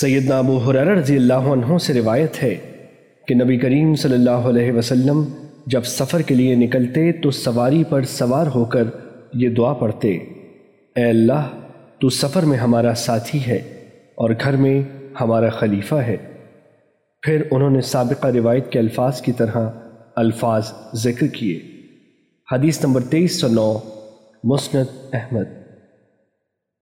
سیدنا ابو حرار رضی اللہ عنہ سے روایت ہے کہ نبی کریم صلی اللہ علیہ وسلم جب سفر کے لیے نکلتے تو سواری پر سوار ہو کر یہ دعا پڑھتے، اے اللہ، تو سفر میں ہمارا ساتھی ہے اور گھر میں ہمارا خلیفہ ہے۔ پھر انہوں نے سابقہ روایت کے الفاظ کی طرح الفاظ ذکر کیے۔ حدیث نمبر تیئیس سو نو، مسند احمد۔